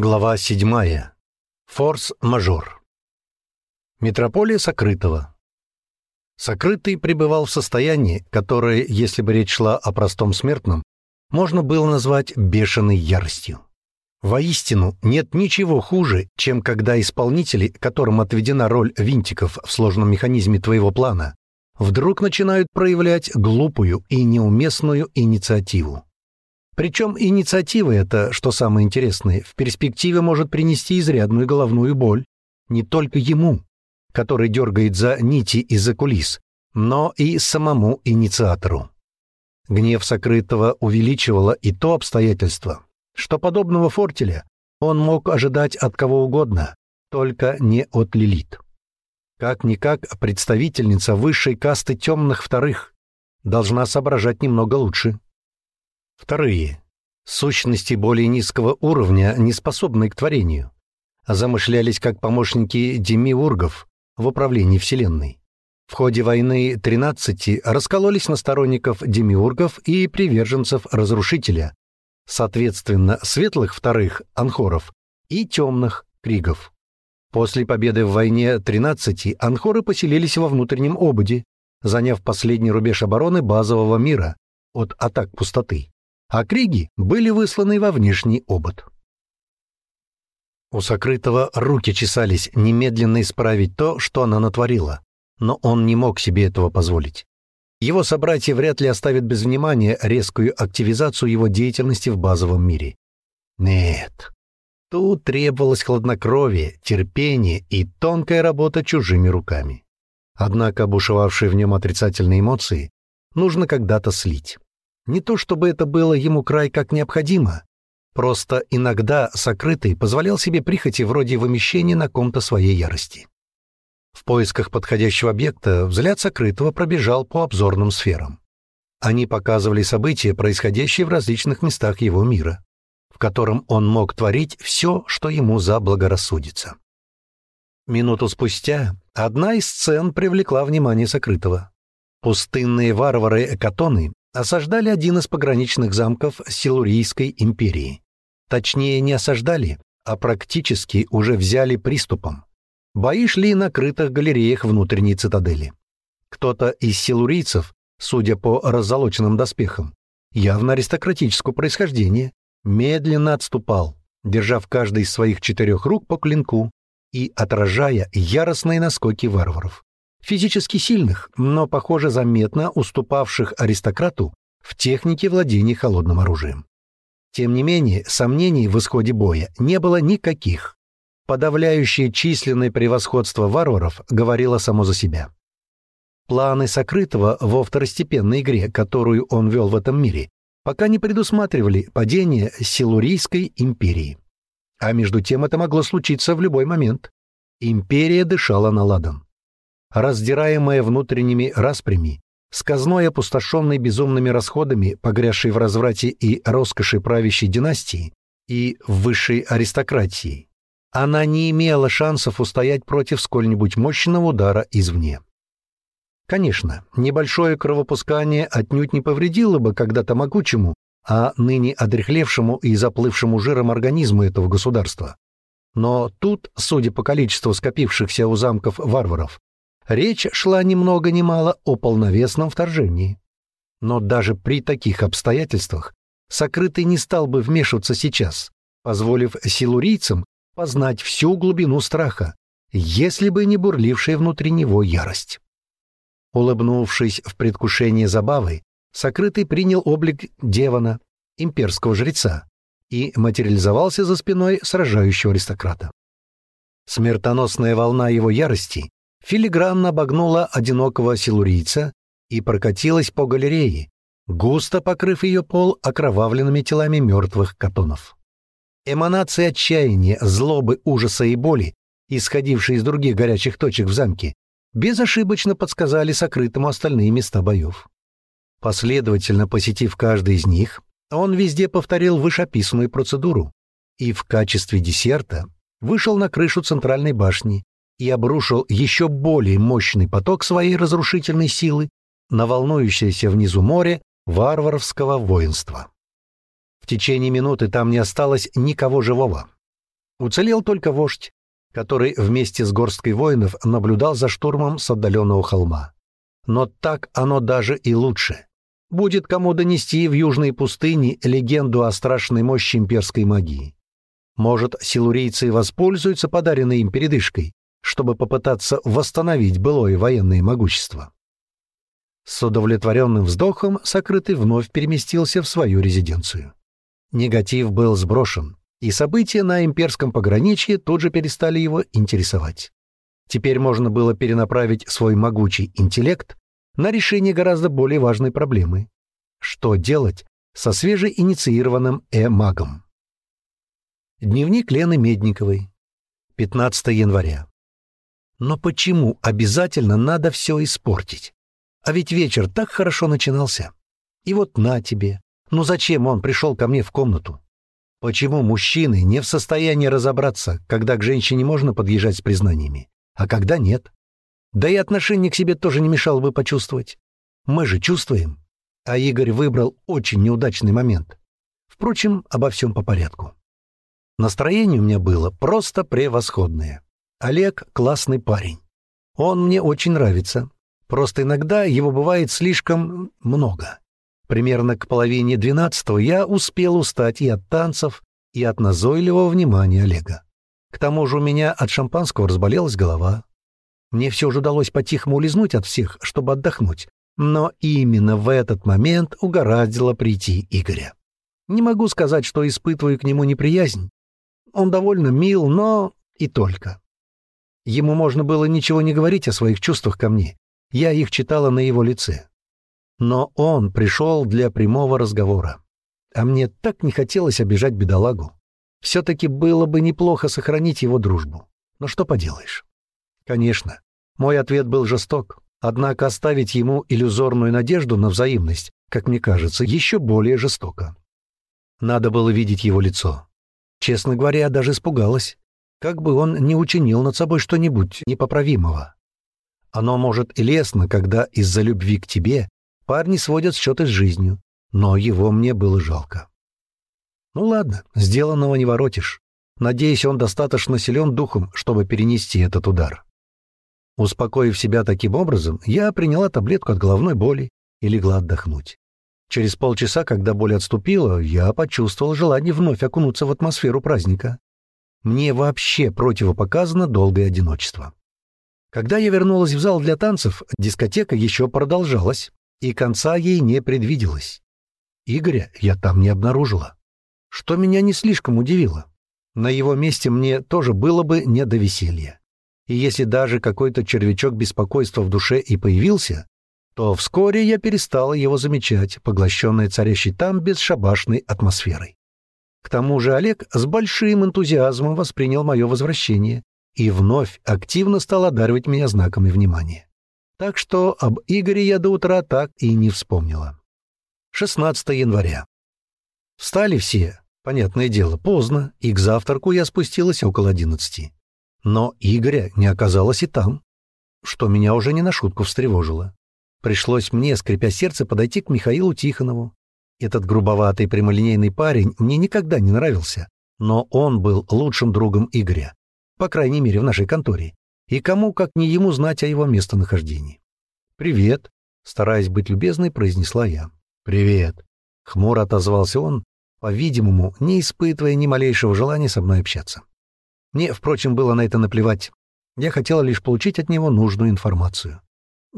Глава 7. Форс-мажор. Метрополия Сокрытого. Сокрытый пребывал в состоянии, которое, если бы речь шла о простом смертном, можно было назвать бешеной яростью. Воистину, нет ничего хуже, чем когда исполнители, которым отведена роль винтиков в сложном механизме твоего плана, вдруг начинают проявлять глупую и неуместную инициативу. Причем инициатива эта, что самое интересное, в перспективе может принести изрядную головную боль не только ему, который дергает за нити из-за кулис, но и самому инициатору. Гнев сокрытого увеличивало и то обстоятельство, что подобного фортеля он мог ожидать от кого угодно, только не от Лилит. Как-никак представительница высшей касты темных вторых должна соображать немного лучше. Вторые. Сущности более низкого уровня, не способные к творению, замышлялись как помощники демиургов в управлении Вселенной. В ходе войны 13 раскололись на сторонников демиургов и приверженцев разрушителя, соответственно, светлых вторых анхоров и темных кригов. После победы в войне 13 анхоры поселились во внутреннем ободе, заняв последний рубеж обороны базового мира от атак пустоты а криги были высланы во внешний обод. У сокрытого руки чесались немедленно исправить то, что она натворила, но он не мог себе этого позволить. Его собратья вряд ли оставят без внимания резкую активизацию его деятельности в базовом мире. Нет, тут требовалось хладнокровие, терпение и тонкая работа чужими руками. Однако бушевавшие в нем отрицательные эмоции нужно когда-то слить. Не то чтобы это было ему край как необходимо, просто иногда сокрытый позволял себе прихоти вроде вымещения на ком-то своей ярости. В поисках подходящего объекта взгляд сокрытого пробежал по обзорным сферам. Они показывали события, происходящие в различных местах его мира, в котором он мог творить все, что ему заблагорассудится. Минуту спустя одна из сцен привлекла внимание сокрытого. Пустынные варвары-экатоны осаждали один из пограничных замков Силурийской империи. Точнее, не осаждали, а практически уже взяли приступом. Бои шли на крытых галереях внутренней цитадели. Кто-то из силурийцев, судя по раззолоченным доспехам, явно аристократического происхождения, медленно отступал, держа в каждой из своих четырех рук по клинку и отражая яростные наскоки варваров физически сильных, но, похоже, заметно уступавших аристократу в технике владения холодным оружием. Тем не менее, сомнений в исходе боя не было никаких. Подавляющее численное превосходство варваров говорило само за себя. Планы сокрытого во второстепенной игре, которую он вел в этом мире, пока не предусматривали падение Силурийской империи. А между тем это могло случиться в любой момент. Империя дышала на ладан раздираемая внутренними распрями, сказной опустошенной безумными расходами, погрязшей в разврате и роскоши правящей династии и высшей аристократии, она не имела шансов устоять против сколь-нибудь мощного удара извне. Конечно, небольшое кровопускание отнюдь не повредило бы когда-то могучему, а ныне одрехлевшему и заплывшему жиром организму этого государства. Но тут, судя по количеству скопившихся у замков варваров, Речь шла ни много ни мало о полновесном вторжении. Но даже при таких обстоятельствах сокрытый не стал бы вмешиваться сейчас, позволив силурийцам познать всю глубину страха, если бы не бурлившая внутри него ярость. Улыбнувшись в предвкушении забавы, сокрытый принял облик Девана, имперского жреца, и материализовался за спиной сражающего аристократа. Смертоносная волна его ярости филигранно обогнула одинокого силурийца и прокатилась по галерее, густо покрыв ее пол окровавленными телами мертвых катонов. Эманации отчаяния, злобы, ужаса и боли, исходившие из других горячих точек в замке, безошибочно подсказали сокрытому остальные места боев. Последовательно посетив каждый из них, он везде повторил вышеописанную процедуру и в качестве десерта вышел на крышу центральной башни, и обрушил еще более мощный поток своей разрушительной силы на волнующееся внизу море варварского воинства. В течение минуты там не осталось никого живого. Уцелел только вождь, который вместе с горсткой воинов наблюдал за штурмом с отдаленного холма. Но так оно даже и лучше. Будет кому донести в южной пустыне легенду о страшной мощи имперской магии. Может, силурийцы воспользуются подаренной им передышкой, чтобы попытаться восстановить былое военное могущество. С удовлетворенным вздохом Сокрытый вновь переместился в свою резиденцию. Негатив был сброшен, и события на имперском пограничье тут же перестали его интересовать. Теперь можно было перенаправить свой могучий интеллект на решение гораздо более важной проблемы. Что делать со свежеинициированным э-магом? Дневник Лены Медниковой. 15 января. Но почему обязательно надо все испортить? А ведь вечер так хорошо начинался. И вот на тебе. Ну зачем он пришел ко мне в комнату? Почему мужчины не в состоянии разобраться, когда к женщине можно подъезжать с признаниями, а когда нет? Да и отношение к себе тоже не мешало бы почувствовать. Мы же чувствуем. А Игорь выбрал очень неудачный момент. Впрочем, обо всем по порядку. Настроение у меня было просто превосходное. Олег — классный парень. Он мне очень нравится. Просто иногда его бывает слишком много. Примерно к половине двенадцатого я успел устать и от танцев, и от назойливого внимания Олега. К тому же у меня от шампанского разболелась голова. Мне все же удалось по-тихому улизнуть от всех, чтобы отдохнуть. Но именно в этот момент угораздило прийти Игоря. Не могу сказать, что испытываю к нему неприязнь. Он довольно мил, но и только. Ему можно было ничего не говорить о своих чувствах ко мне. Я их читала на его лице. Но он пришел для прямого разговора. А мне так не хотелось обижать бедолагу. Все-таки было бы неплохо сохранить его дружбу. Но что поделаешь? Конечно, мой ответ был жесток. Однако оставить ему иллюзорную надежду на взаимность, как мне кажется, еще более жестоко. Надо было видеть его лицо. Честно говоря, я даже испугалась. Как бы он не учинил над собой что-нибудь непоправимого. Оно может и лестно, когда из-за любви к тебе Парни сводят счеты с жизнью, но его мне было жалко. Ну ладно, сделанного не воротишь. Надеюсь, он достаточно силен духом, чтобы перенести этот удар. Успокоив себя таким образом, я приняла таблетку от головной боли и легла отдохнуть. Через полчаса, когда боль отступила, я почувствовал желание вновь окунуться в атмосферу праздника. Мне вообще противопоказано долгое одиночество. Когда я вернулась в зал для танцев, дискотека еще продолжалась и конца ей не предвиделось. Игоря я там не обнаружила, что меня не слишком удивило. На его месте мне тоже было бы не до веселья. И если даже какой-то червячок беспокойства в душе и появился, то вскоре я перестала его замечать, поглощенной царящей там бесшабашной атмосферой. К тому же Олег с большим энтузиазмом воспринял мое возвращение и вновь активно стал одаривать меня знаками внимания. Так что об Игоре я до утра так и не вспомнила. 16 января. Встали все, понятное дело, поздно, и к завтраку я спустилась около одиннадцати. Но Игоря не оказалось и там, что меня уже не на шутку встревожило. Пришлось мне, скрипя сердце, подойти к Михаилу Тихонову. Этот грубоватый прямолинейный парень мне никогда не нравился, но он был лучшим другом Игоря, по крайней мере в нашей конторе, и кому, как не ему, знать о его местонахождении. «Привет», — стараясь быть любезной, произнесла я. «Привет», — хмуро отозвался он, по-видимому, не испытывая ни малейшего желания со мной общаться. Мне, впрочем, было на это наплевать. Я хотела лишь получить от него нужную информацию.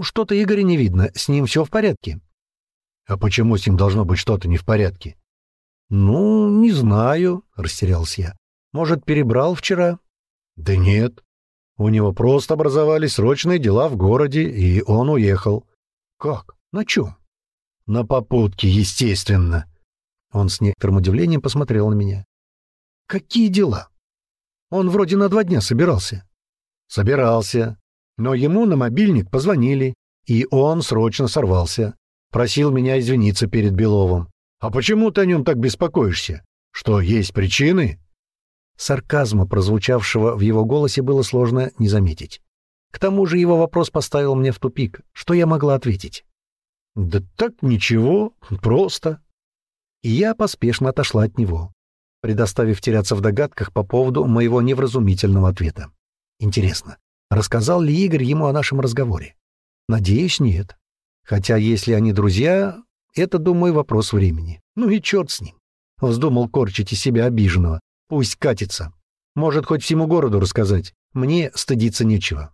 Что-то Игоря не видно, с ним все в порядке. А почему с ним должно быть что-то не в порядке? Ну, не знаю, растерялся я. Может, перебрал вчера? Да нет, у него просто образовались срочные дела в городе, и он уехал. Как? На чем? На попутке, естественно. Он с некоторым удивлением посмотрел на меня. Какие дела? Он вроде на два дня собирался. Собирался. Но ему на мобильник позвонили, и он срочно сорвался. Просил меня извиниться перед Беловым. А почему ты о нем так беспокоишься? Что, есть причины? Сарказма, прозвучавшего в его голосе, было сложно не заметить. К тому же его вопрос поставил мне в тупик. Что я могла ответить? «Да так ничего, просто». И я поспешно отошла от него. предоставив теряться в догадках по поводу моего невразумительного ответа. Интересно, рассказал ли Игорь ему о нашем разговоре? Надеюсь, нет. Хотя, если они друзья, это, думаю, вопрос времени. Ну и черт с ним. Вздумал корчить из себя обиженного. Пусть катится. Может, хоть всему городу рассказать. Мне стыдиться нечего.